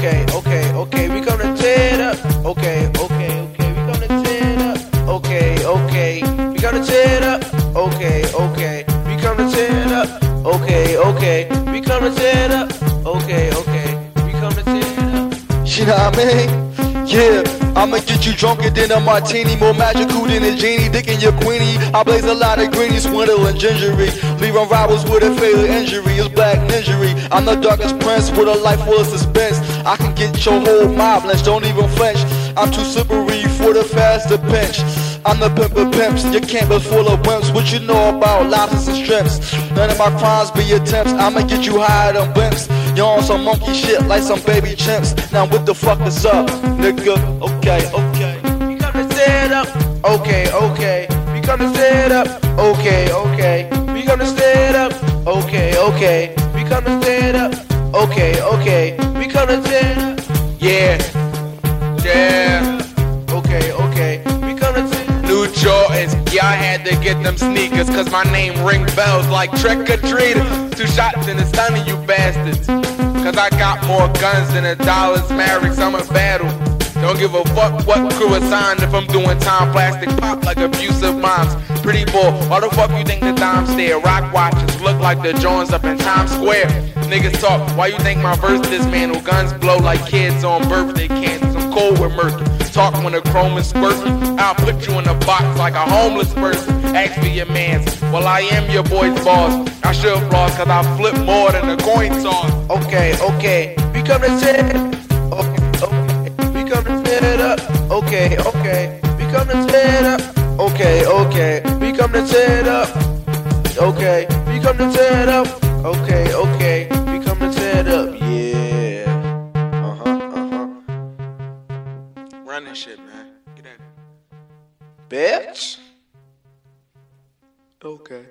Okay, okay, okay, we gonna tear it up. Okay, okay, okay, we gonna tear it up. Okay, okay, we gonna tear it up. Okay, okay, we to tear it up. Okay, okay, we to tear it up. Okay, okay, we to tear it up. You know what I mean? Yeah, I'ma get you drunker than a martini, more magical than a genie, dick in your queenie. I blaze a lot of greenies, swindle and gingery. Leaving rivals with a fatal injury, it's black ninjury. I'm the darkest prince with a life full of suspense. I can get your whole mob lynched, don't even flinch. I'm too slippery for the faster pinch. I'm the pimp of pimps, your camp is full of wimps. What you know about lobsters and shrimps? None of my crimes be attempts, I'ma get you higher than blimps. You're on some monkey shit like some baby chimps. Now what the fuck is up, nigga? Okay, okay. We come to it up. Okay, okay. We come to it up. Okay, okay. We come to it up. Okay, okay. We come to it up. Okay, okay. We come to it up. Yeah. Had to get them sneakers, cause my name ring bells like trick or treater. Two shots in the sun of you bastards. Cause I got more guns than a dollar's married summer battle. Don't give a fuck what crew assigned if I'm doing time plastic pop like abusive moms. Pretty boy, why the fuck you think the dimes stare? Rock watches look like the Jones up in Times Square. Niggas talk, why you think my verse dismantle? Guns blow like kids on birthday candles. With murky. Talk when the chrome is squirting. I'll put you in a box like a homeless person. Ask for your mans. Well, I am your boy's boss. I should flaws cause I flip more than a coin toss. Okay, okay. We come to up. Okay, okay. We come to it up. Okay, okay. We come to it up. Okay, okay. We come to it up. Okay, we come to it up. Okay, okay. This shit, man. Get at it. Bitch. Okay.